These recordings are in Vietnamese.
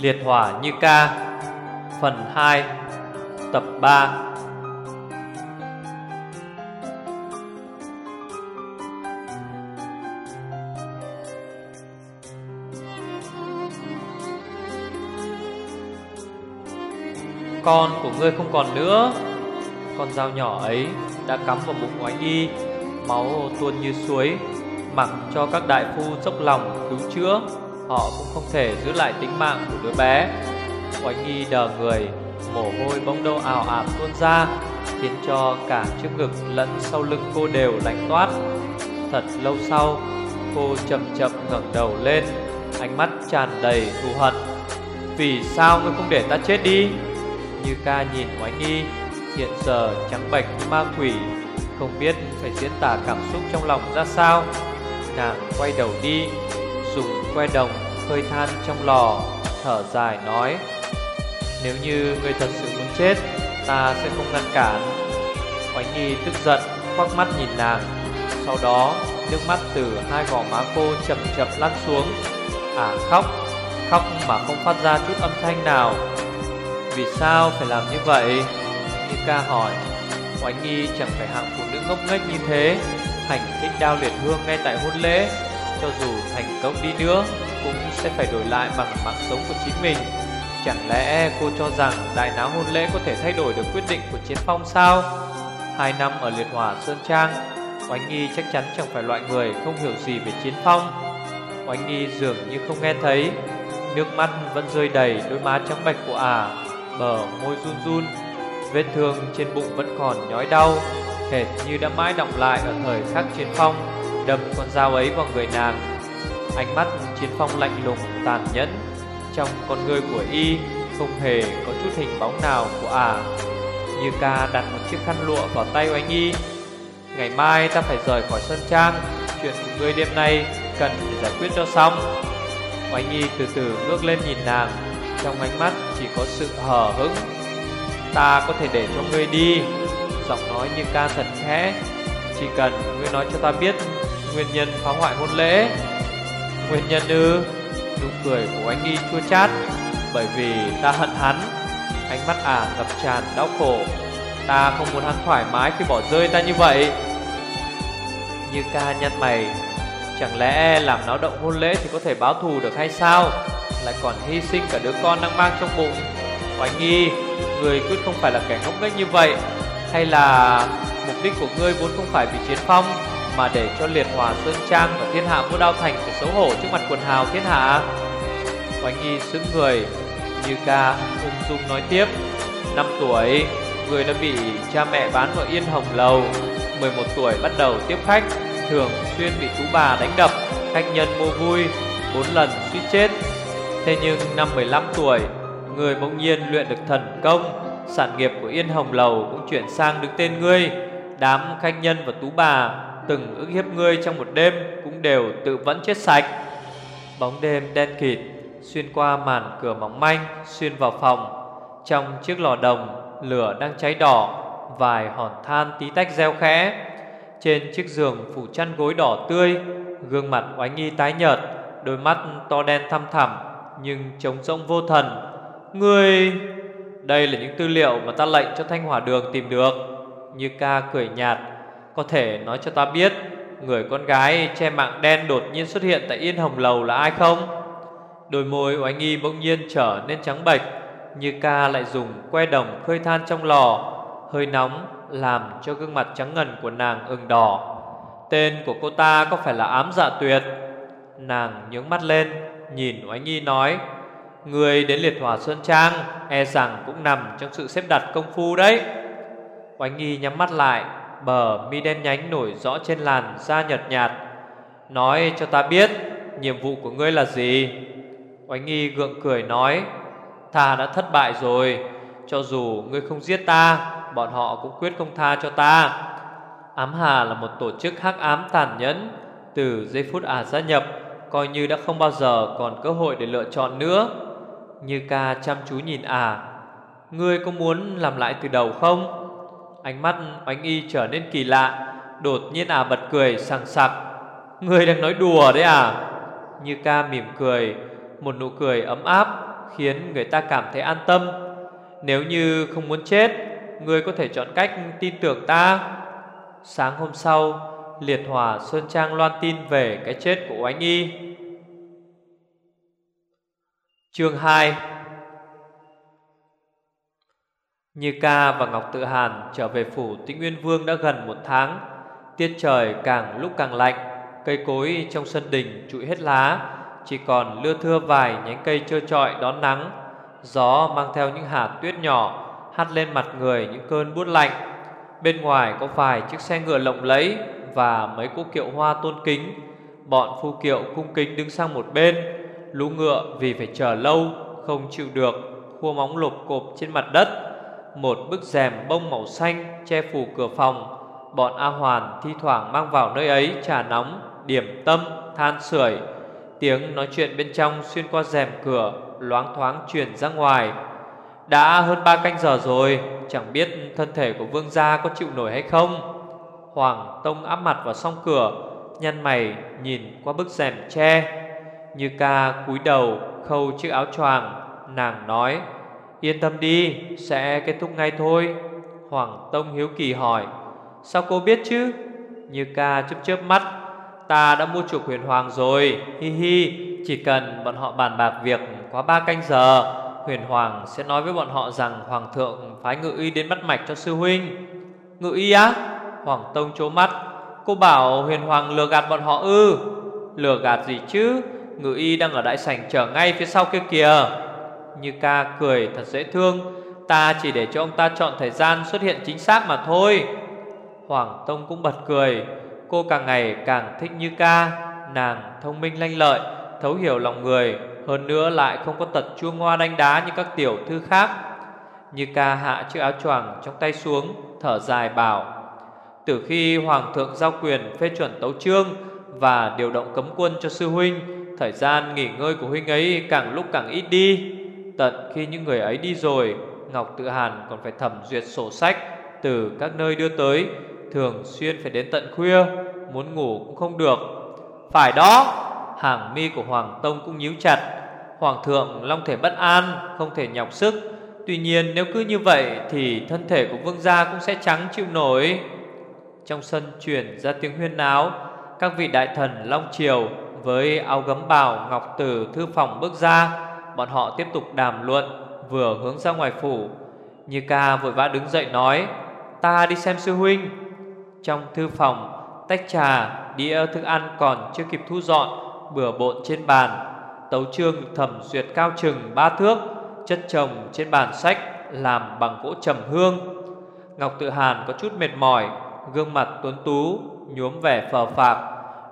Liệt hỏa như ca, Phần 2 Tập 3 Con của ngươi không còn nữa. Con dao nhỏ ấy đã cắm vào bụng oánh y, Máu tuôn như suối, Mặc cho các đại phu dốc lòng cứu chữa. Họ cũng không thể giữ lại tính mạng của đứa bé. Oánh nghi đờ người Mồ hôi bỗng đâu ảo ảo tuôn ra Khiến cho cả trước ngực lẫn sau lưng cô đều lạnh toát. Thật lâu sau Cô chậm chậm ngẩng đầu lên Ánh mắt tràn đầy thù hận. Vì sao ngươi không để ta chết đi? Như ca nhìn oánh nghi, Hiện giờ trắng bệch như ma quỷ Không biết phải diễn tả cảm xúc trong lòng ra sao. Nàng quay đầu đi Dùng que đồng khơi than trong lò, Thở dài nói, Nếu như người thật sự muốn chết, Ta sẽ không ngăn cản. Oánh Nhi tức giận, Quắc mắt nhìn nàng. Sau đó, nước mắt từ hai gò má cô chậm chậm lăn xuống. À khóc Khóc mà không phát ra chút âm thanh nào. Vì sao phải làm như vậy? Như ca hỏi. Oánh Nhi chẳng phải hạng phụ nữ ngốc nghếch như thế, Hành thích đao liệt hương ngay tại hôn lễ. Cho dù thành công đi nữa Cũng sẽ phải đổi lại bằng mạng sống của chính mình. Chẳng lẽ cô cho rằng đại náo hôn lễ có thể thay đổi được quyết định của chiến phong sao? Hai năm ở liệt hỏa Sơn Trang Oánh Nghi chắc chắn chẳng phải loại người không hiểu gì về chiến phong. Oánh Nghi dường như không nghe thấy Nước mắt vẫn rơi đầy đôi má trắng bạch của ả à, Bờ môi run run. Vết thương trên bụng vẫn còn nhói đau Hệt như đã mãi động lại ở thời khắc chiến phong. Đâm con dao ấy vào người nàng. Ánh mắt chiến phong lạnh lùng, tàn nhẫn Trong con người của y Không hề có chút hình bóng nào của ả. À. Như ca đặt một chiếc khăn lụa vào tay của Anh y. Ngày mai ta phải rời khỏi sân trang, Chuyện của ngươi đêm nay Cần phải giải quyết cho xong. Oanh y từ từ ngước lên nhìn nàng, Trong ánh mắt chỉ có sự hờ hững. Ta có thể để cho ngươi đi, Giọng nói như ca thật khẽ. Chỉ cần ngươi nói cho ta biết Nguyên nhân phá hoại hôn lễ. Nguyên nhân ư? Nụ cười của anh nghi chua chát. Bởi vì ta hận hắn. Ánh mắt ả à ngập tràn đau khổ. Ta không muốn hắn thoải mái khi bỏ rơi ta như vậy. Như ca nhăn mày. Chẳng lẽ làm náo động hôn lễ thì có thể báo thù được hay sao? Lại còn hy sinh cả đứa con đang mang trong bụng. Oánh nghi Người quyết không phải là kẻ ngốc nghếch như vậy. Hay là mục đích của ngươi vốn không phải vì chiến phong? Mà để cho liệt hòa sơn trang và thiên hạ vua đao thành phải xấu hổ trước mặt quần hào thiên hạ. Oanh nghi xứng người, Như ca ung dung nói tiếp, Năm tuổi, Người đã bị cha mẹ bán vào yên hồng lầu. 11 tuổi bắt đầu tiếp khách, Thường xuyên bị tú bà đánh đập, Khách nhân mua vui, bốn lần suýt chết. Thế nhưng năm 15 tuổi, Người bỗng nhiên luyện được thần công, Sản nghiệp của Yên Hồng Lầu cũng chuyển sang đứng tên ngươi. Đám khách nhân và tú bà Từng ức hiếp ngươi trong một đêm Cũng đều tự vẫn chết sạch. Bóng đêm đen kịt Xuyên qua màn cửa mỏng manh, Xuyên vào phòng. Trong chiếc lò đồng, Lửa đang cháy đỏ, Vài hòn than tí tách reo khẽ. Trên chiếc giường phủ chăn gối đỏ tươi, Gương mặt oánh nghi tái nhợt, Đôi mắt to đen thăm thẳm, Nhưng trống rỗng vô thần. Ngươi... Đây là những tư liệu mà ta lệnh cho Thanh Hỏa Đường tìm được. Như ca cười nhạt có thể nói cho ta biết, Người con gái che mạng đen đột nhiên xuất hiện tại Yên Hồng Lầu là ai không? Đôi môi oánh nghi bỗng nhiên trở nên trắng bệch, Như ca lại dùng que đồng khơi than trong lò, Hơi nóng làm cho gương mặt trắng ngần của nàng ửng đỏ Tên của cô ta có phải là ám dạ tuyệt? Nàng nhướng mắt lên, Nhìn oánh nghi nói, Người đến liệt hỏa Sơn Trang E rằng cũng nằm trong sự xếp đặt công phu đấy Oánh nghi nhắm mắt lại Bờ mi đen nhánh nổi rõ trên làn da nhợt nhạt. Nói cho ta biết, Nhiệm vụ của ngươi là gì? Oánh nghi gượng cười nói, Ta đã thất bại rồi. Cho dù ngươi không giết ta, Bọn họ cũng quyết không tha cho ta. Ám Hà là một tổ chức hắc ám tàn nhẫn, Từ giây phút ả gia nhập, Coi như đã không bao giờ còn cơ hội để lựa chọn nữa. Như ca chăm chú nhìn à Ngươi có muốn làm lại từ đầu không? Ánh mắt oánh y trở nên kỳ lạ, Đột nhiên à bật cười, sằng sặc. Người đang nói đùa đấy à? Như ca mỉm cười, Một nụ cười ấm áp Khiến người ta cảm thấy an tâm. Nếu như không muốn chết người có thể chọn cách tin tưởng ta. Sáng hôm sau, Liệt hòa Sơn Trang loan tin về cái chết của Oánh Y. Chương 2 như ca và Ngọc Tự Hàn trở về phủ Tĩnh Nguyên Vương đã gần một tháng. Tiết trời càng lúc càng lạnh, Cây cối trong sân đình trụi hết lá, Chỉ còn lưa thưa vài nhánh cây trơ trọi đón nắng. Gió mang theo những hạt tuyết nhỏ, Hắt lên mặt người những cơn buốt lạnh. Bên ngoài có vài chiếc xe ngựa lộng lẫy Và mấy cỗ kiệu hoa tôn kính. Bọn phu kiệu cung kính đứng sang một bên, Lũ ngựa vì phải chờ lâu, Không chịu được, Khua móng lộp cộp trên mặt đất. Một bức rèm bông màu xanh Che phủ cửa phòng Bọn A Hoàn thi thoảng mang vào nơi ấy trà nóng, điểm tâm, than sưởi. Tiếng nói chuyện bên trong xuyên qua rèm cửa loáng thoáng truyền ra ngoài. Đã hơn ba canh giờ rồi, chẳng biết thân thể của vương gia có chịu nổi hay không. Hoàng Tông áp mặt vào song cửa, nhăn mày nhìn qua bức rèm tre. Như ca cúi đầu khâu chiếc áo choàng, nàng nói: "Yên tâm đi, sẽ kết thúc ngay thôi." Hoàng Tông hiếu kỳ hỏi: Sao cô biết chứ? Như ca chớp chớp mắt Ta đã mua chuộc huyền hoàng rồi Hi hi Chỉ cần bọn họ bàn bạc việc quá ba canh giờ Huyền hoàng sẽ nói với bọn họ rằng Hoàng thượng phái ngự y đến bắt mạch cho sư huynh. Ngự y á? Hoàng tông trố mắt Cô bảo huyền hoàng lừa gạt bọn họ ư? Lừa gạt gì chứ? Ngự y đang ở đại sảnh chờ ngay phía sau kia kìa. Như ca cười thật dễ thương. Ta chỉ để cho ông ta chọn thời gian xuất hiện chính xác mà thôi. Hoàng Tông cũng bật cười. Cô càng ngày càng thích Như ca. Nàng thông minh lanh lợi, Thấu hiểu lòng người, Hơn nữa lại không có tật chua ngoa đánh đá như các tiểu thư khác. Như ca hạ chiếc áo choàng trong tay xuống, Thở dài bảo, Từ khi Hoàng thượng giao quyền phê chuẩn tấu trương Và điều động cấm quân cho sư huynh, Thời gian nghỉ ngơi của huynh ấy càng lúc càng ít đi. Tận khi những người ấy đi rồi, Ngọc Tự Hàn còn phải thẩm duyệt sổ sách Từ các nơi đưa tới, Thường xuyên phải đến tận khuya, Muốn ngủ cũng không được. Phải đó, Hàng mi của Hoàng Tông cũng nhíu chặt. Hoàng thượng long thể bất an, Không thể nhọc sức. Tuy nhiên nếu cứ như vậy Thì thân thể của vương gia cũng sẽ trắng chịu nổi. Trong sân chuyển ra tiếng huyên náo, Các vị đại thần Long Triều Với áo gấm bào Ngọc Tử thư phòng bước ra Bọn họ tiếp tục đàm luận Vừa hướng ra ngoài phủ. Như ca vội vã đứng dậy nói Ta đi xem sư huynh. Trong thư phòng Tách trà, đĩa thức ăn còn chưa kịp thu dọn Bừa bộn trên bàn. Tấu chương thẩm duyệt cao chừng ba thước Chất chồng trên bàn sách Làm bằng gỗ trầm hương. Ngọc Tự Hàn có chút mệt mỏi Gương mặt tuấn tú Nhuốm vẻ phờ phạc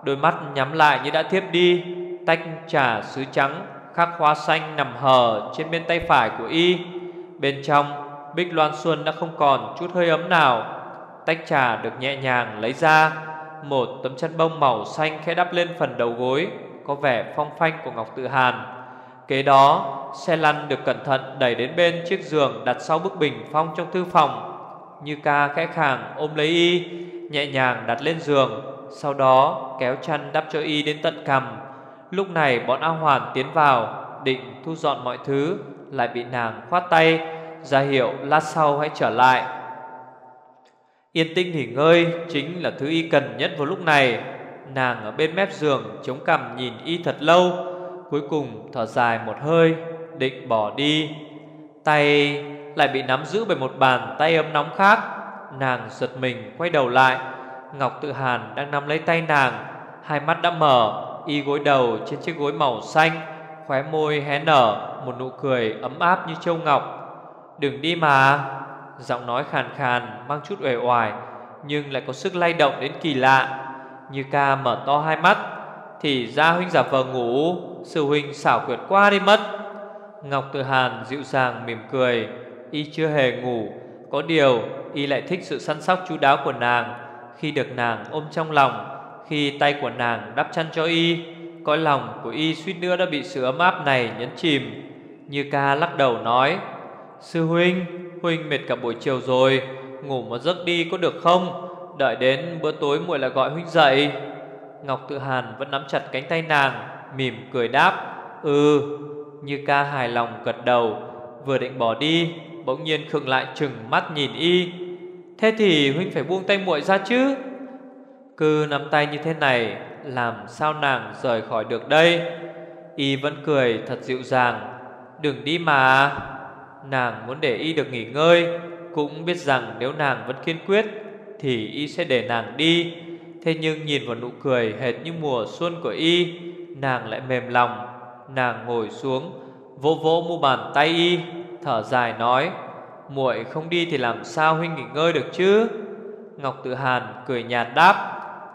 Đôi mắt nhắm lại như đã thiếp đi Tách trà sứ trắng Khắc hoa xanh nằm hờ trên bên tay phải của y. Bên trong, Bích Loan Xuân đã không còn chút hơi ấm nào. Tách trà được nhẹ nhàng lấy ra, Một tấm chăn bông màu xanh khẽ đắp lên phần đầu gối, Có vẻ phong phanh của Ngọc Tự Hàn. Kế đó, xe lăn được cẩn thận đẩy đến bên chiếc giường đặt sau bức bình phong trong thư phòng. Như ca khẽ khàng ôm lấy y, Nhẹ nhàng đặt lên giường, Sau đó kéo chăn đắp cho y đến tận cằm. Lúc này bọn A Hoàn tiến vào, Định thu dọn mọi thứ, Lại bị nàng khoát tay, ra hiệu, lát sau hãy trở lại. Yên tĩnh nghỉ ngơi, chính là thứ y cần nhất vào lúc này. Nàng ở bên mép giường chống cằm nhìn y thật lâu, Cuối cùng thở dài một hơi, Định bỏ đi. Tay lại bị nắm giữ bởi một bàn tay ấm nóng khác. Nàng giật mình quay đầu lại. Ngọc Tự Hàn đang nắm lấy tay nàng, Hai mắt đã mở. Y gối đầu trên chiếc gối màu xanh, Khóe môi hé nở, Một nụ cười ấm áp như châu ngọc. Đừng đi mà. Giọng nói khàn khàn, mang chút uể oải, Nhưng lại có sức lay động đến kỳ lạ. Như ca mở to hai mắt. Thì ra huynh giả vờ ngủ, Sư huynh xảo quyệt qua đi mất. Ngọc Tự Hàn dịu dàng mỉm cười. Y chưa hề ngủ. Có điều, Y lại thích sự săn sóc chú đáo của nàng. Khi được nàng ôm trong lòng khi tay của nàng đắp chăn cho Y Cõi lòng của Y suýt nữa đã bị sự ấm áp này nhấn chìm. Như ca lắc đầu nói, Sư huynh Huynh mệt cả buổi chiều rồi, Ngủ một giấc đi có được không? Đợi đến bữa tối muội lại gọi huynh dậy. Ngọc Tự Hàn vẫn nắm chặt cánh tay nàng, Mỉm cười đáp Ừ. Như ca hài lòng gật đầu, Vừa định bỏ đi, Bỗng nhiên khựng lại chừng mắt nhìn y. Thế thì huynh phải buông tay muội ra chứ? Cứ nắm tay như thế này, Làm sao nàng rời khỏi được đây? Y vẫn cười thật dịu dàng. Đừng đi mà. Nàng muốn để y được nghỉ ngơi, Cũng biết rằng nếu nàng vẫn kiên quyết, Thì y sẽ để nàng đi. Thế nhưng nhìn vào nụ cười hệt như mùa xuân của y, Nàng lại mềm lòng. Nàng ngồi xuống, Vỗ vỗ mu bàn tay y, Thở dài nói, muội không đi thì làm sao huynh nghỉ ngơi được chứ? Ngọc Tự Hàn cười nhạt đáp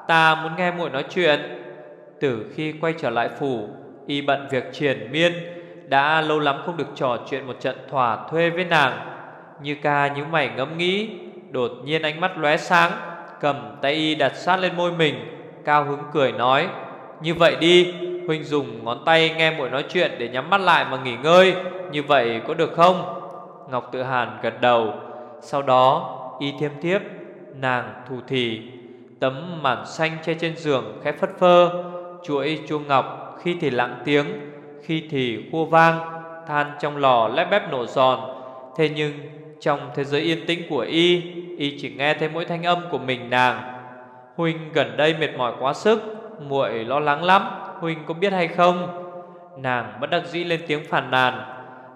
Ta muốn nghe muội nói chuyện. Từ khi quay trở lại phủ, Y bận việc triển miên, Đã lâu lắm không được trò chuyện một trận thỏa thuê với nàng. Như ca nhíu mày ngẫm nghĩ, Đột nhiên ánh mắt lóe sáng, Cầm tay y đặt sát lên môi mình, Cao hứng cười nói, Như vậy đi, Huynh dùng ngón tay nghe muội nói chuyện Để nhắm mắt lại mà nghỉ ngơi, Như vậy có được không? Ngọc Tự Hàn gật đầu. Sau đó, y thiêm tiếp Nàng thủ thì Tấm màn xanh che trên giường khẽ phất phơ. Chuỗi chuông ngọc, khi thì lặng tiếng, Khi thì khua vang, Than trong lò lép bép nổ giòn. Thế nhưng, trong thế giới yên tĩnh của y Y chỉ nghe thấy mỗi thanh âm của mình nàng. Huynh gần đây mệt mỏi quá sức, muội lo lắng lắm, Huynh có biết hay không? Nàng bất đắc dĩ lên tiếng phàn nàn.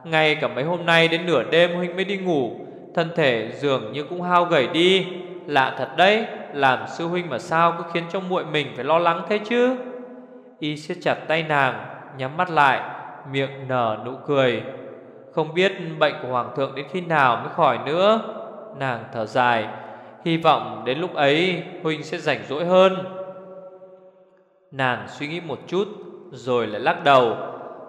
Ngay cả mấy hôm nay đến nửa đêm huynh mới đi ngủ, Thân thể dường như cũng hao gầy đi. Lạ thật đấy làm sư huynh mà sao cứ khiến cho muội mình phải lo lắng thế chứ? Y siết chặt tay nàng, Nhắm mắt lại, Miệng nở nụ cười. Không biết bệnh của hoàng thượng đến khi nào mới khỏi nữa. Nàng thở dài, Hy vọng đến lúc ấy Huynh sẽ rảnh rỗi hơn. Nàng suy nghĩ một chút, Rồi lại lắc đầu.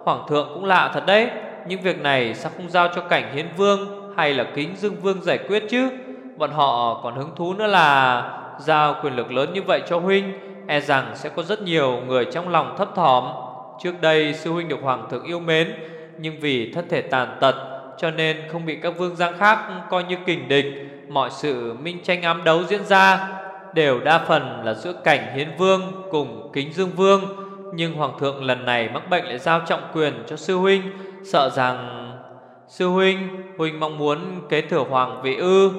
Hoàng thượng cũng lạ thật đấy, những việc này sao không giao cho cảnh hiến vương Hay là kính dương vương giải quyết chứ? Bọn họ còn hứng thú nữa là Giao quyền lực lớn như vậy cho huynh E rằng sẽ có rất nhiều người trong lòng thấp thỏm. Trước đây, sư huynh được hoàng thượng yêu mến, Nhưng vì thân thể tàn tật, Cho nên không bị các vương giang khác coi như kình địch, Mọi sự minh tranh ám đấu diễn ra, Đều đa phần là giữa cảnh hiến vương cùng kính dương vương. Nhưng hoàng thượng lần này mắc bệnh lại giao trọng quyền cho sư huynh, Sợ rằng, Sư huynh Huynh mong muốn kế thừa hoàng vị ư?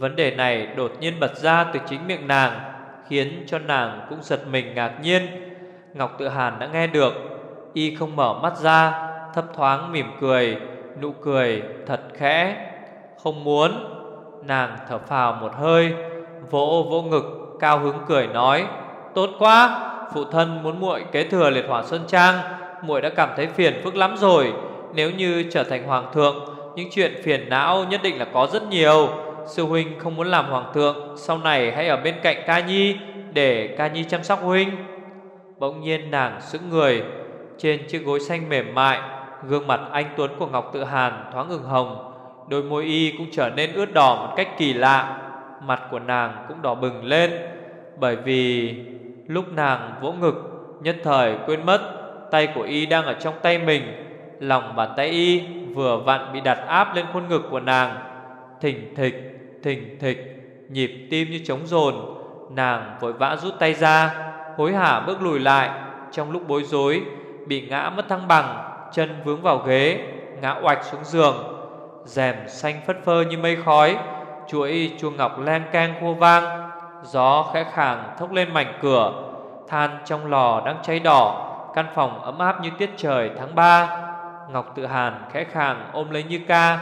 Vấn đề này đột nhiên bật ra từ chính miệng nàng, Khiến cho nàng cũng giật mình ngạc nhiên. Ngọc Tự Hàn đã nghe được, Y không mở mắt ra, Thấp thoáng mỉm cười, Nụ cười thật khẽ. Không muốn, Nàng thở phào một hơi, Vỗ vỗ ngực, cao hứng cười nói, Tốt quá, Phụ thân muốn muội kế thừa liệt hỏa Sơn Trang, muội đã cảm thấy phiền phức lắm rồi. Nếu như trở thành hoàng thượng, Những chuyện phiền não nhất định là có rất nhiều. Sư huynh không muốn làm hoàng thượng Sau này hãy ở bên cạnh ca nhi Để ca nhi chăm sóc huynh. Bỗng nhiên nàng sững người Trên chiếc gối xanh mềm mại Gương mặt anh Tuấn của Ngọc Tự Hàn thoáng ửng hồng Đôi môi y cũng trở nên ướt đỏ một cách kỳ lạ Mặt của nàng cũng đỏ bừng lên Bởi vì lúc nàng vỗ ngực Nhất thời quên mất Tay của y đang ở trong tay mình Lòng bàn tay y vừa vặn bị đặt áp lên khuôn ngực của nàng thỉnh thịch, thình thịch, Nhịp tim như trống rồn. Nàng vội vã rút tay ra, Hối hả bước lùi lại. Trong lúc bối rối, Bị ngã mất thăng bằng, Chân vướng vào ghế, Ngã oạch xuống giường. Rèm xanh phất phơ như mây khói, Chuỗi chuông ngọc len keng khua vang. Gió khẽ khàng thốc lên mảnh cửa. Than trong lò đang cháy đỏ, Căn phòng ấm áp như tiết trời tháng 3 Ngọc Tự Hàn khẽ khàng ôm lấy Như Ca.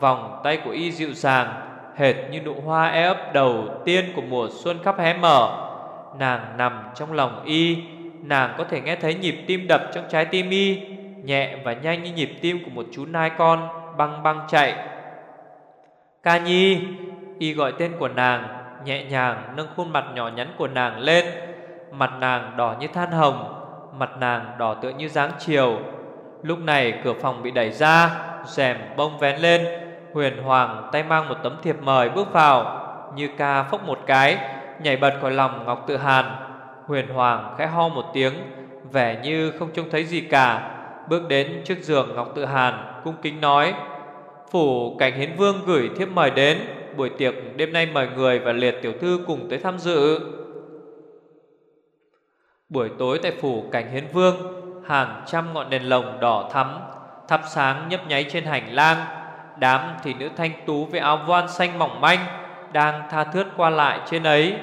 Vòng tay của y dịu dàng Hệt như nụ hoa e ấp đầu tiên của mùa xuân khắp hé mở. Nàng nằm trong lòng y, Nàng có thể nghe thấy nhịp tim đập trong trái tim y, Nhẹ và nhanh như nhịp tim của một chú nai con Băng băng chạy. Ca Nhi, Y gọi tên của nàng, Nhẹ nhàng nâng khuôn mặt nhỏ nhắn của nàng lên. Mặt nàng đỏ như than hồng, Mặt nàng đỏ tựa như dáng chiều. Lúc này cửa phòng bị đẩy ra, rèm bông vén lên Huyền Hoàng tay mang một tấm thiệp mời bước vào, Như ca phốc một cái, Nhảy bật khỏi lòng Ngọc Tự Hàn. Huyền Hoàng khẽ ho một tiếng, Vẻ như không trông thấy gì cả, Bước đến trước giường Ngọc Tự Hàn, Cung kính nói, Phủ cảnh hiến vương gửi thiếp mời đến, Buổi tiệc đêm nay mời người và liệt tiểu thư cùng tới tham dự. Buổi tối tại phủ cảnh hiến vương, hàng trăm ngọn đèn lồng đỏ thắm, Thắp sáng nhấp nháy trên hành lang Đám thì nữ thanh tú với áo voan xanh mỏng manh Đang tha thướt qua lại trên ấy.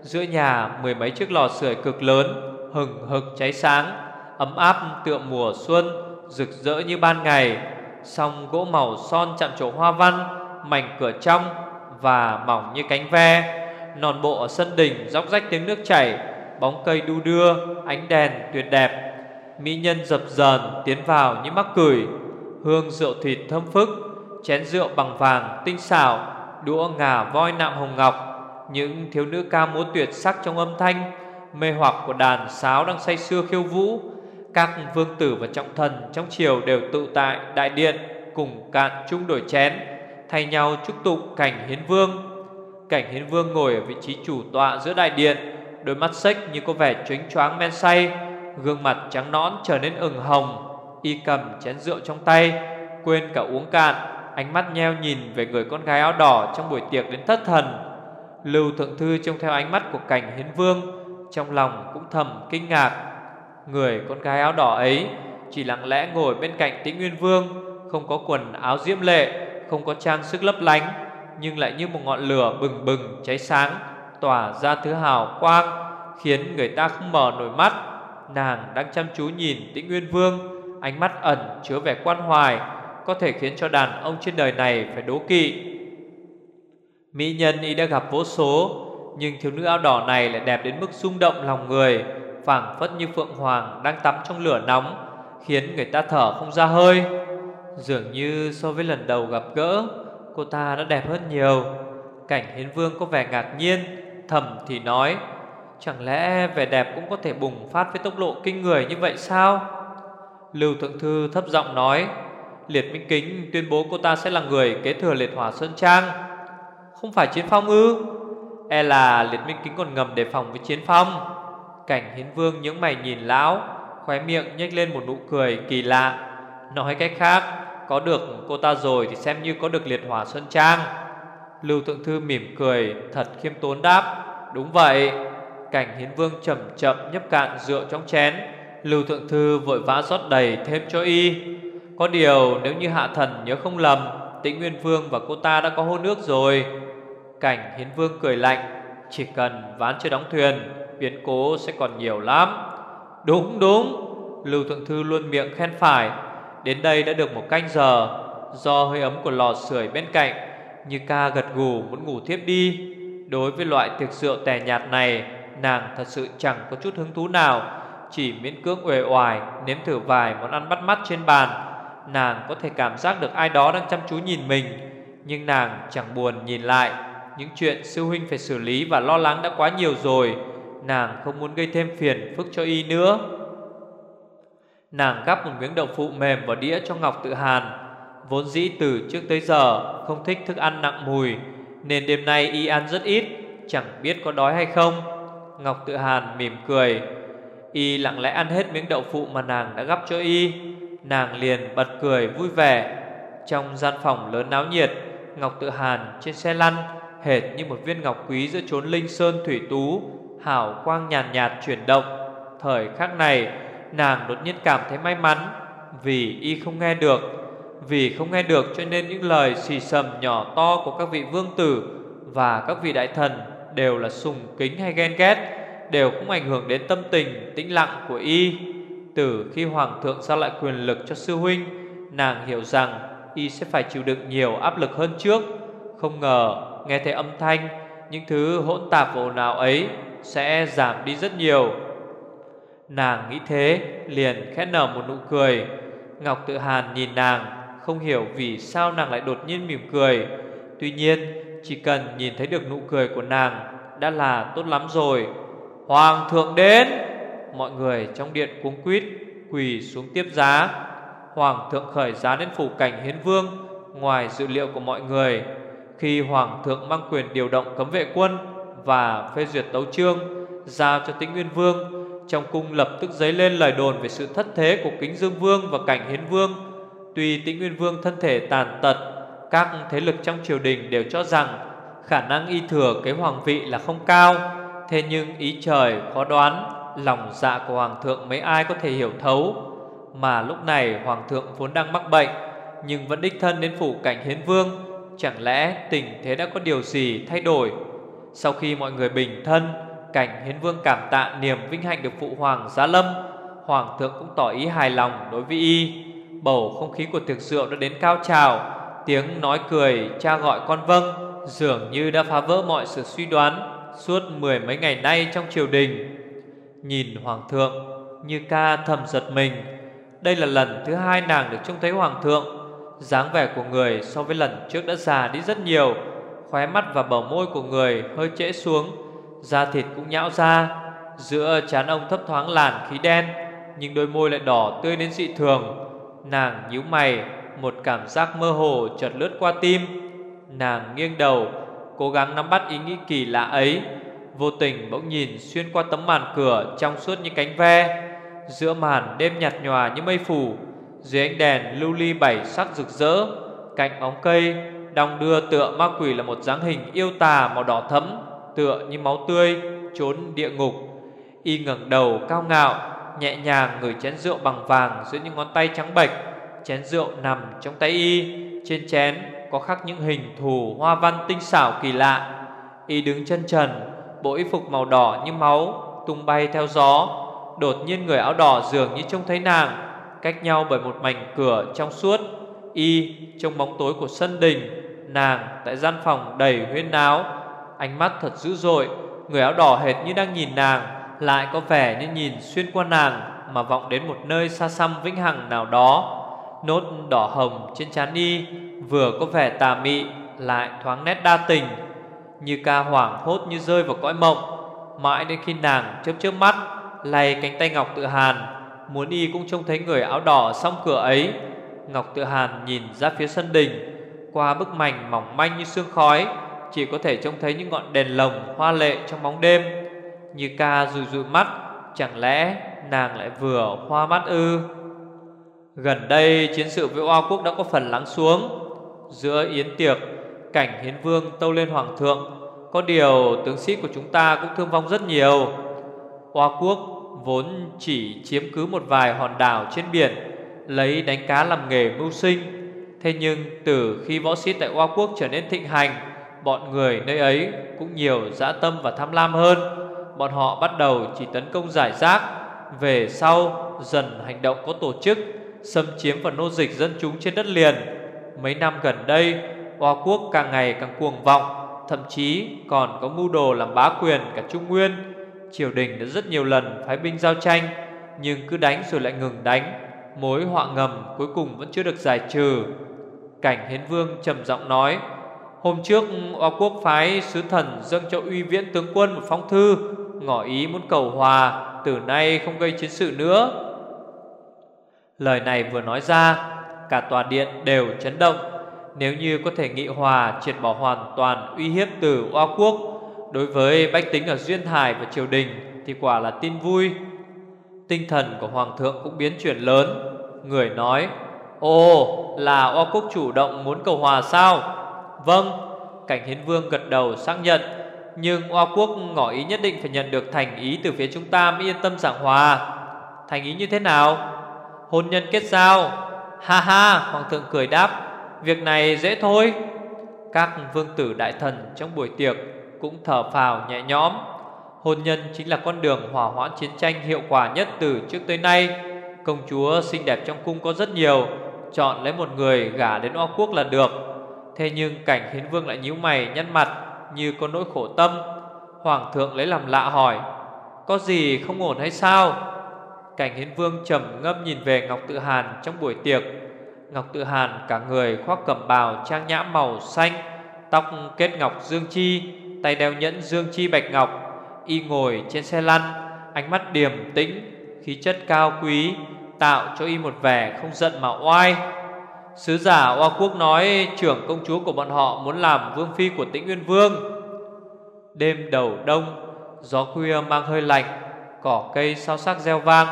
Giữa nhà, mười mấy chiếc lò sưởi cực lớn, Hừng hực cháy sáng, Ấm áp tựa mùa xuân, Rực rỡ như ban ngày. Song gỗ màu son chạm trổ hoa văn, Mảnh cửa trong Và mỏng như cánh ve. Non bộ ở sân đỉnh Róc rách tiếng nước chảy, Bóng cây đu đưa, Ánh đèn tuyệt đẹp. Mỹ nhân dập dờn tiến vào như mắc cười, Hương rượu thịt thơm phức Chén rượu bằng vàng, tinh xảo, Đũa ngà voi nạm hồng ngọc, Những thiếu nữ ca múa tuyệt sắc trong âm thanh, Mê hoặc của đàn sáo đang say sưa khiêu vũ. Các vương tử và trọng thần trong triều đều tụ tại đại điện Cùng cạn chung đổi chén, Thay nhau chúc tụng cảnh hiến vương. Cảnh hiến vương ngồi ở vị trí chủ tọa giữa đại điện, Đôi mắt xếch như có vẻ chónh choáng men say, Gương mặt trắng nõn trở nên ửng hồng, Y cầm chén rượu trong tay, Quên cả uống cạn. Ánh mắt nheo nhìn về người con gái áo đỏ Trong buổi tiệc đến thất thần, Lưu Thượng Thư trông theo ánh mắt của cảnh hiến vương, Trong lòng cũng thầm kinh ngạc. Người con gái áo đỏ ấy Chỉ lặng lẽ ngồi bên cạnh tĩnh Nguyên Vương, Không có quần áo diễm lệ, Không có trang sức lấp lánh, Nhưng lại như một ngọn lửa bừng bừng cháy sáng, Tỏa ra thứ hào quang, Khiến người ta không mở nổi mắt. Nàng đang chăm chú nhìn tĩnh Nguyên Vương, Ánh mắt ẩn chứa vẻ quan hoài có thể khiến cho đàn ông trên đời này phải đố kỵ. Mỹ nhân y đã gặp vô số, Nhưng thiếu nữ áo đỏ này lại đẹp đến mức rung động lòng người, phảng phất như Phượng Hoàng đang tắm trong lửa nóng, Khiến người ta thở không ra hơi. Dường như so với lần đầu gặp gỡ, Cô ta đã đẹp hơn nhiều. Cảnh hiến vương có vẻ ngạc nhiên, Thầm thì nói, Chẳng lẽ vẻ đẹp cũng có thể bùng phát với tốc độ kinh người như vậy sao? Lưu Thượng Thư thấp giọng nói Liệt Minh Kính, tuyên bố cô ta sẽ là người kế thừa liệt hỏa Sơn Trang. Không phải chiến phong ư? E là Liệt Minh Kính còn ngầm đề phòng với chiến phong. Cảnh hiến vương những mày nhìn lão, Khóe miệng nhếch lên một nụ cười kỳ lạ. Nói cách khác, Có được cô ta rồi thì xem như có được liệt hỏa Sơn Trang. Lưu Thượng Thư mỉm cười, Thật khiêm tốn đáp, Đúng vậy. Cảnh hiến vương chậm chậm nhấp cạn rượu trong chén. Lưu Thượng Thư vội vã rót đầy thêm cho y. Có điều, nếu như hạ thần nhớ không lầm, Tĩnh Nguyên Vương và cô ta đã có hôn ước rồi. Cảnh hiến vương cười lạnh, Chỉ cần ván chưa đóng thuyền, Biến cố sẽ còn nhiều lắm. Đúng đúng, Lưu Thượng Thư luôn miệng khen phải. Đến đây đã được một canh giờ, Do hơi ấm của lò sưởi bên cạnh, Như ca gật gù muốn ngủ thiếp đi. Đối với loại tiệc rượu tẻ nhạt này, Nàng thật sự chẳng có chút hứng thú nào, Chỉ miễn cưỡng uể oải, Nếm thử vài món ăn bắt mắt trên bàn Nàng có thể cảm giác được ai đó đang chăm chú nhìn mình, Nhưng nàng chẳng buồn nhìn lại. Những chuyện sư huynh phải xử lý và lo lắng đã quá nhiều rồi, Nàng không muốn gây thêm phiền phức cho y nữa. Nàng gắp một miếng đậu phụ mềm vào đĩa cho Ngọc Tự Hàn. Vốn dĩ từ trước tới giờ Không thích thức ăn nặng mùi, Nên đêm nay y ăn rất ít, Chẳng biết có đói hay không. Ngọc Tự Hàn mỉm cười. Y lặng lẽ ăn hết miếng đậu phụ mà nàng đã gắp cho Y. Nàng liền bật cười vui vẻ. Trong gian phòng lớn náo nhiệt Ngọc Tự Hàn trên xe lăn Hệt như một viên ngọc quý giữa chốn linh sơn thủy tú Hảo quang nhàn nhạt, nhạt chuyển động. Thời khắc này Nàng đột nhiên cảm thấy may mắn Vì y không nghe được. Vì không nghe được cho nên những lời xì sầm nhỏ to của các vị vương tử Và các vị đại thần Đều là sùng kính hay ghen ghét Đều không ảnh hưởng đến tâm tình tĩnh lặng của y. Từ khi hoàng thượng giao lại quyền lực cho sư huynh, Nàng hiểu rằng y sẽ phải chịu đựng nhiều áp lực hơn trước. Không ngờ, nghe thấy âm thanh, Những thứ hỗn tạp ồn ào ấy sẽ giảm đi rất nhiều. Nàng nghĩ thế, liền khẽ nở một nụ cười. Ngọc tự hàn nhìn nàng, Không hiểu vì sao nàng lại đột nhiên mỉm cười. Tuy nhiên, chỉ cần nhìn thấy được nụ cười của nàng, Đã là tốt lắm rồi. Hoàng thượng đến! Mọi người trong điện cuống quýt, Quỳ xuống tiếp giá. Hoàng thượng khởi giá đến phủ cảnh hiến vương, Ngoài dự liệu của mọi người. Khi Hoàng thượng mang quyền điều động cấm vệ quân Và phê duyệt tấu chương, Giao cho tĩnh Nguyên Vương, Trong cung lập tức dấy lên lời đồn Về sự thất thế của kính Dương Vương và cảnh hiến vương. Tuy tĩnh Nguyên Vương thân thể tàn tật, Các thế lực trong triều đình đều cho rằng Khả năng y thừa cái hoàng vị là không cao, Thế nhưng ý trời khó đoán Lòng dạ của hoàng thượng mấy ai có thể hiểu thấu. Mà lúc này hoàng thượng vốn đang mắc bệnh, Nhưng vẫn đích thân đến phủ cảnh hiến vương, Chẳng lẽ tình thế đã có điều gì thay đổi? Sau khi mọi người bình thân, Cảnh hiến vương cảm tạ niềm vinh hạnh được phụ hoàng giá lâm, Hoàng thượng cũng tỏ ý hài lòng đối với y. Bầu không khí của tiệc rượu đã đến cao trào, Tiếng nói cười cha gọi con vâng Dường như đã phá vỡ mọi sự suy đoán Suốt mười mấy ngày nay trong triều đình. Nhìn hoàng thượng Như ca thầm giật mình. Đây là lần thứ hai nàng được trông thấy hoàng thượng. Dáng vẻ của người so với lần trước đã già đi rất nhiều. Khóe mắt và bờ môi của người hơi trễ xuống, Da thịt cũng nhão ra. Giữa trán ông thấp thoáng làn khí đen, Nhưng đôi môi lại đỏ tươi đến dị thường. Nàng nhíu mày, Một cảm giác mơ hồ chợt lướt qua tim. Nàng nghiêng đầu, Cố gắng nắm bắt ý nghĩ kỳ lạ ấy. Vô tình bỗng nhìn xuyên qua tấm màn cửa Trong suốt như cánh ve. Giữa màn đêm nhạt nhòa như mây phủ, Dưới ánh đèn lưu ly bảy sắc rực rỡ, Cạnh bóng cây, Đong đưa tựa ma quỷ là một dáng hình yêu tà màu đỏ thẫm, Tựa như máu tươi Trốn địa ngục. Y ngẩng đầu cao ngạo, Nhẹ nhàng ngửi chén rượu bằng vàng Giữa những ngón tay trắng bệch, Chén rượu nằm trong tay y. Trên chén có khắc những hình thù Hoa văn tinh xảo kỳ lạ. Y đứng chân trần Bộ y phục màu đỏ như máu, Tung bay theo gió. Đột nhiên người áo đỏ dường như trông thấy nàng, Cách nhau bởi một mảnh cửa trong suốt. Y, trong bóng tối của sân đình, Nàng tại gian phòng đầy huyên náo. Ánh mắt thật dữ dội, Người áo đỏ hệt như đang nhìn nàng, Lại có vẻ như nhìn xuyên qua nàng Mà vọng đến một nơi xa xăm vĩnh hằng nào đó. Nốt đỏ hồng trên trán y Vừa có vẻ tà mị, Lại thoáng nét đa tình. Như ca hoảng hốt như rơi vào cõi mộng. Mãi đến khi nàng chớp chớp mắt, Lay cánh tay Ngọc Tự Hàn, Muốn y cũng trông thấy người áo đỏ song cửa ấy. Ngọc Tự Hàn nhìn ra phía sân đình, Qua bức mảnh mỏng manh như sương khói, Chỉ có thể trông thấy những ngọn đèn lồng hoa lệ trong bóng đêm. Như ca rùi rùi mắt, Chẳng lẽ nàng lại vừa hoa mắt ư? Gần đây chiến sự với Oa quốc đã có phần lắng xuống. Giữa yến tiệc Cảnh hiến vương tâu lên hoàng thượng. Có điều tướng sĩ của chúng ta cũng thương vong rất nhiều. Hoa quốc vốn chỉ chiếm cứ một vài hòn đảo trên biển, Lấy đánh cá làm nghề mưu sinh. Thế nhưng từ khi võ sĩ tại Hoa quốc trở nên thịnh hành, Bọn người nơi ấy cũng nhiều dã tâm và tham lam hơn. Bọn họ bắt đầu chỉ tấn công giải rác, Về sau dần hành động có tổ chức, Xâm chiếm và nô dịch dân chúng trên đất liền. Mấy năm gần đây Hoa quốc càng ngày càng cuồng vọng, Thậm chí còn có mưu đồ làm bá quyền cả Trung Nguyên. Triều đình đã rất nhiều lần phái binh giao tranh, Nhưng cứ đánh rồi lại ngừng đánh, Mối họa ngầm cuối cùng vẫn chưa được giải trừ. Cảnh Hiến Vương trầm giọng nói, Hôm trước Hoa quốc phái sứ thần dâng cho uy viễn tướng quân một phong thư, Ngỏ ý muốn cầu hòa, Từ nay không gây chiến sự nữa. Lời này vừa nói ra, Cả tòa điện đều chấn động. Nếu như có thể nghị hòa, Triệt bỏ hoàn toàn uy hiếp từ Oa Quốc, Đối với bách tính ở Duyên Hải và triều đình Thì quả là tin vui. Tinh thần của Hoàng thượng cũng biến chuyển lớn. Người nói, Ồ, là Oa Quốc chủ động muốn cầu hòa sao? Vâng. Cảnh Hiến Vương gật đầu xác nhận, Nhưng Oa Quốc ngỏ ý nhất định phải nhận được thành ý từ phía chúng ta mới yên tâm giảng hòa. Thành ý như thế nào? Hôn nhân kết giao. Ha ha, Hoàng thượng cười đáp. Việc này dễ thôi. Các vương tử đại thần trong buổi tiệc Cũng thở phào nhẹ nhõm. Hôn nhân chính là con đường hỏa hoãn chiến tranh hiệu quả nhất từ trước tới nay. Công chúa xinh đẹp trong cung có rất nhiều, Chọn lấy một người gả đến O quốc là được. Thế nhưng cảnh hiến vương lại nhíu mày nhăn mặt Như có nỗi khổ tâm. Hoàng thượng lấy làm lạ hỏi, Có gì không ổn hay sao? Cảnh Hiến Vương trầm ngâm nhìn về Ngọc Tự Hàn trong buổi tiệc. Ngọc Tự Hàn cả người khoác cẩm bào trang nhã màu xanh, tóc kết ngọc dương chi, tay đeo nhẫn dương chi bạch ngọc, y ngồi trên xe lăn, ánh mắt điềm tĩnh, khí chất cao quý, tạo cho y một vẻ không giận mà oai. Sứ giả Oa Quốc nói trưởng công chúa của bọn họ muốn làm vương phi của Tĩnh Nguyên Vương. Đêm đầu đông, gió khuya mang hơi lạnh, cỏ cây sao sắc reo vang.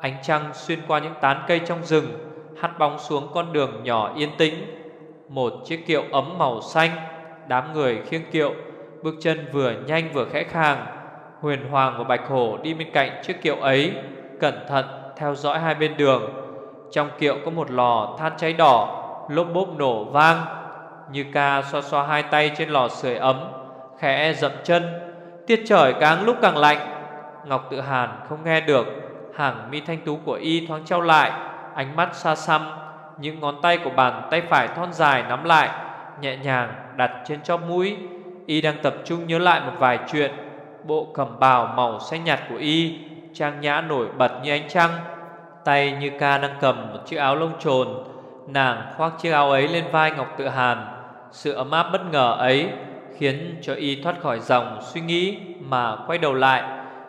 Ánh trăng xuyên qua những tán cây trong rừng Hắt bóng xuống con đường nhỏ yên tĩnh. Một chiếc kiệu ấm màu xanh, Đám người khiêng kiệu, Bước chân vừa nhanh vừa khẽ khàng. Huyền Hoàng và Bạch Hổ đi bên cạnh chiếc kiệu ấy, Cẩn thận theo dõi hai bên đường. Trong kiệu có một lò than cháy đỏ, Lốp bốp nổ vang, Như ca xoa xoa hai tay trên lò sưởi ấm, Khẽ dậm chân. Tiết trời càng lúc càng lạnh. Ngọc tự hàn không nghe được, Hàng mi thanh tú của y thoáng trao lại. Ánh mắt xa xăm, Những ngón tay của bàn tay phải thon dài nắm lại, Nhẹ nhàng đặt trên chóp mũi. Y đang tập trung nhớ lại một vài chuyện, Bộ cẩm bào màu xanh nhạt của Y, Trang nhã nổi bật như ánh trăng. Tay như ca đang cầm một chiếc áo lông trồn, Nàng khoác chiếc áo ấy lên vai Ngọc Tự Hàn. Sự ấm áp bất ngờ ấy Khiến cho y thoát khỏi dòng suy nghĩ Mà quay đầu lại,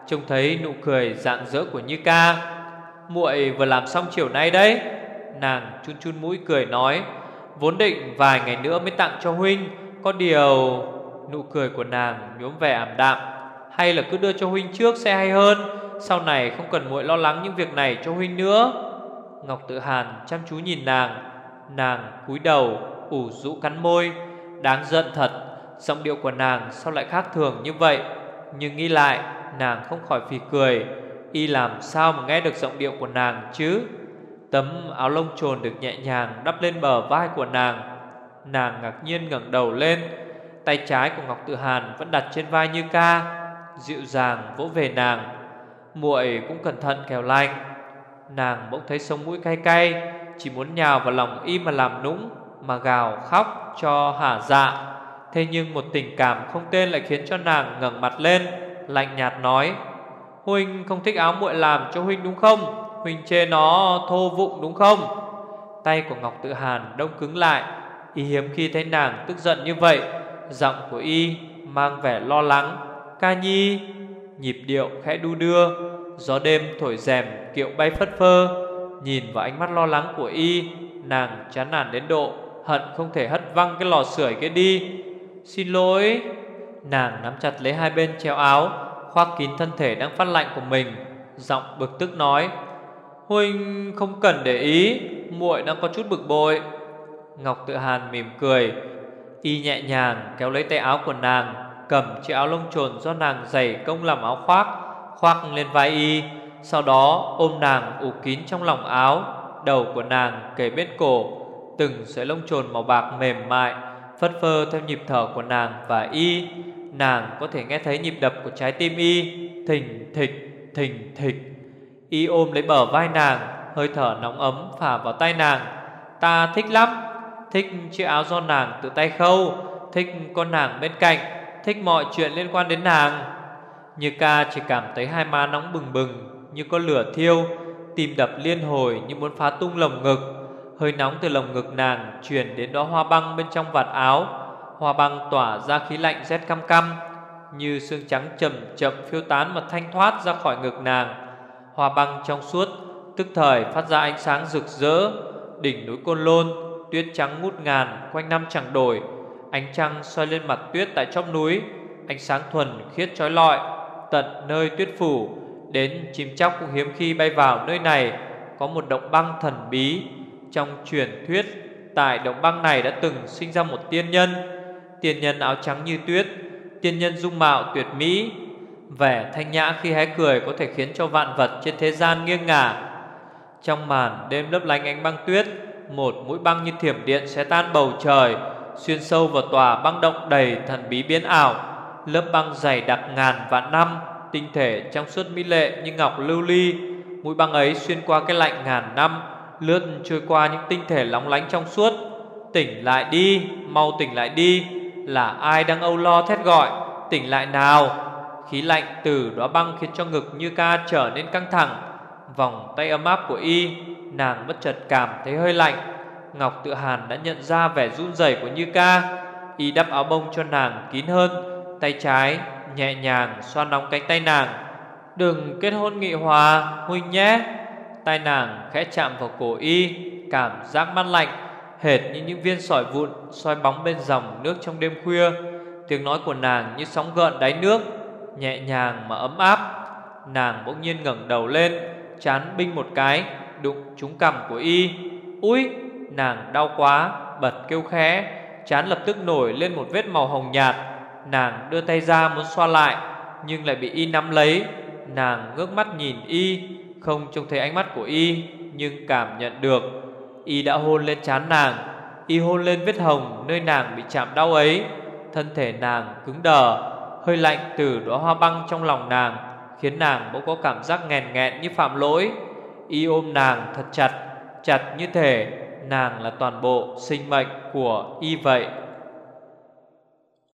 Trông thấy nụ cười rạng rỡ của Như ca muội vừa làm xong chiều nay đấy. Nàng chun chun mũi cười nói, Vốn định vài ngày nữa mới tặng cho huynh, Có điều Nụ cười của nàng nhuốm vẻ ảm đạm. Hay là cứ đưa cho huynh trước sẽ hay hơn, Sau này không cần muội lo lắng những việc này cho huynh nữa. Ngọc tự hàn chăm chú nhìn nàng Nàng cúi đầu, ủ rũ cắn môi. Đáng giận thật, Giọng điệu của nàng sao lại khác thường như vậy? Nhưng nghĩ lại, Nàng không khỏi phì cười. Y làm sao mà nghe được giọng điệu của nàng chứ? Tấm áo lông trồn được nhẹ nhàng đắp lên bờ vai của nàng. Nàng ngạc nhiên ngẩng đầu lên, Tay trái của Ngọc Tự Hàn vẫn đặt trên vai Như Ca, Dịu dàng vỗ về nàng. Muội cũng cẩn thận kẻo lành Nàng bỗng thấy sống mũi cay cay, Chỉ muốn nhào vào lòng y mà làm nũng, Mà gào khóc cho hả dạ. Thế nhưng một tình cảm không tên lại khiến cho nàng ngẩng mặt lên, Lạnh nhạt nói Huynh không thích áo muội làm cho Huynh đúng không? Huynh chê nó thô vụng đúng không? Tay của Ngọc Tự Hàn đông cứng lại. Y hiếm khi thấy nàng tức giận như vậy. Giọng của Y mang vẻ lo lắng. Ca nhi, Nhịp điệu khẽ đu đưa. Gió đêm thổi rèm kiệu bay phất phơ. Nhìn vào ánh mắt lo lắng của Y, Nàng chán nản đến độ Hận không thể hất văng cái lò sưởi kia đi. Xin lỗi. Nàng nắm chặt lấy hai bên treo áo. Khoác kín thân thể đang phát lạnh của mình, Giọng bực tức nói, Huynh không cần để ý, muội đang có chút bực bội. Ngọc tự hàn mỉm cười, Y nhẹ nhàng kéo lấy tay áo của nàng, Cầm chiếc áo lông trồn do nàng giày công làm áo khoác Khoác lên vai Y, Sau đó ôm nàng ủ kín trong lòng áo, Đầu của nàng kề bên cổ, Từng sợi lông trồn màu bạc mềm mại Phất phơ theo nhịp thở của nàng và Y Nàng có thể nghe thấy nhịp đập của trái tim Y Thình thịch, thình thịch. Y ôm lấy bờ vai nàng Hơi thở nóng ấm phả vào tay nàng. Ta thích lắm Thích chiếc áo do nàng tự tay khâu Thích con nàng bên cạnh Thích mọi chuyện liên quan đến nàng. Như ca chỉ cảm thấy hai má nóng bừng bừng Như có lửa thiêu Tim đập liên hồi như muốn phá tung lồng ngực. Hơi nóng từ lồng ngực nàng Chuyển đến đó hoa băng bên trong vạt áo. Hoa băng tỏa ra khí lạnh rét căm căm Như xương trắng chậm chậm phiêu tán mà thanh thoát ra khỏi ngực nàng. Hoa băng trong suốt, Tức thời phát ra ánh sáng rực rỡ, Đỉnh núi Côn Lôn, Tuyết trắng ngút ngàn quanh năm chẳng đổi. Ánh trăng soi lên mặt tuyết tại chóp núi, Ánh sáng thuần khiết trói lọi, Tận nơi tuyết phủ. Đến chim chóc cũng hiếm khi bay vào nơi này, Có một động băng thần bí. Trong truyền thuyết, Tại động băng này đã từng sinh ra một tiên nhân Tiên nhân áo trắng như tuyết Tiên nhân dung mạo tuyệt mỹ Vẻ thanh nhã khi hé cười Có thể khiến cho vạn vật trên thế gian nghiêng ngả. Trong màn đêm lấp lánh ánh băng tuyết Một mũi băng như thiểm điện sẽ tan bầu trời Xuyên sâu vào tòa băng động đầy thần bí biến ảo. Lớp băng dày đặc ngàn vạn năm Tinh thể trong suốt mỹ lệ như ngọc lưu ly. Mũi băng ấy xuyên qua cái lạnh ngàn năm Lướt trôi qua những tinh thể lóng lánh trong suốt. Tỉnh lại đi, mau tỉnh lại đi. Là ai đang âu lo thét gọi, Tỉnh lại nào. Khí lạnh từ đóa băng khiến cho ngực như ca trở nên căng thẳng. Vòng tay ấm áp của y, Nàng bất chợt cảm thấy hơi lạnh. Ngọc tự hàn đã nhận ra vẻ run rẩy của Như ca. Y đắp áo bông cho nàng kín hơn, Tay trái nhẹ nhàng xoa nóng cánh tay nàng. Đừng kết hôn nghị hòa, Huynh nhé. Tay nàng khẽ chạm vào cổ y, Cảm giác mát lạnh. Hệt như những viên sỏi vụn soi bóng bên dòng nước trong đêm khuya. Tiếng nói của nàng như sóng gợn đáy nước, Nhẹ nhàng mà ấm áp. Nàng bỗng nhiên ngẩng đầu lên, Chán binh một cái, Đụng trúng cằm của y. Úi, Nàng đau quá, Bật kêu khẽ. Chán lập tức nổi lên một vết màu hồng nhạt. Nàng đưa tay ra muốn xoa lại, Nhưng lại bị y nắm lấy. Nàng ngước mắt nhìn y, Không trông thấy ánh mắt của y, Nhưng cảm nhận được Y đã hôn lên trán nàng, Y hôn lên vết hồng nơi nàng bị chạm đau ấy. Thân thể nàng cứng đờ, Hơi lạnh từ đóa hoa băng trong lòng nàng Khiến nàng bỗng có cảm giác nghèn nghẹn như phạm lỗi. Y ôm nàng thật chặt Chặt như thể nàng là toàn bộ sinh mệnh của y vậy.